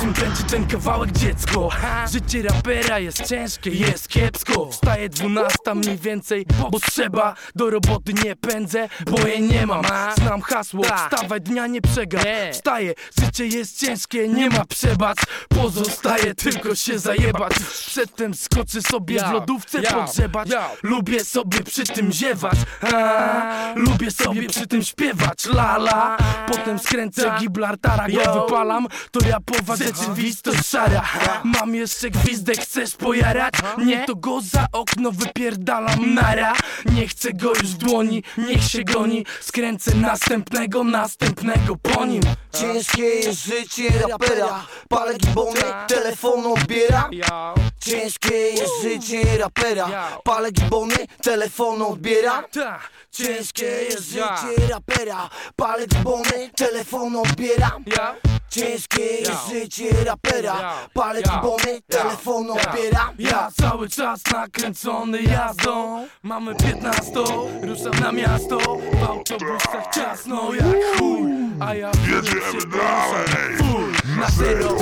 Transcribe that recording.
czym będzie ten kawałek dziecko. Życie rapera jest ciężkie, jest kiepsko. Wstaje dwunasta mniej więcej, bo trzeba. Do roboty nie pędzę, bo jej nie mam. Znam hasło, wstawaj dnia nie przegap Wstaję, życie jest ciężkie, nie ma przebacz. Pozostaje tylko się zajebać. Przedtem skoczę sobie w lodówce pogrzebać. Lubię sobie przy tym ziewać. Lubię sobie przy tym śpiewać. Lala Potem skręcę giblartara Go wypalam. To rapowa rzeczywistość szara. Mam jeszcze gwizdek, chcesz pojarać? Nie, to go za okno wypierdalam nara. Nie chcę go już w dłoni, niech się goni. Skręcę następnego, następnego po nim. Ciężkie jest życie rapera. Palę gibony, telefon odbiera. Ciężkie jest życie rapera. Palę gibony, telefon odbiera. Ciężkie jest życie rapera. Palę gibony, telefon odbiera Ciężkie jest życie rapera. Palę gibony, telefon odbiera Ja cały czas nakręcony jazdą. Mamy 15, ruszam na miasto. W autobusach ciasno jak chuj. A ja Jedziemy się dalej. Full, na zero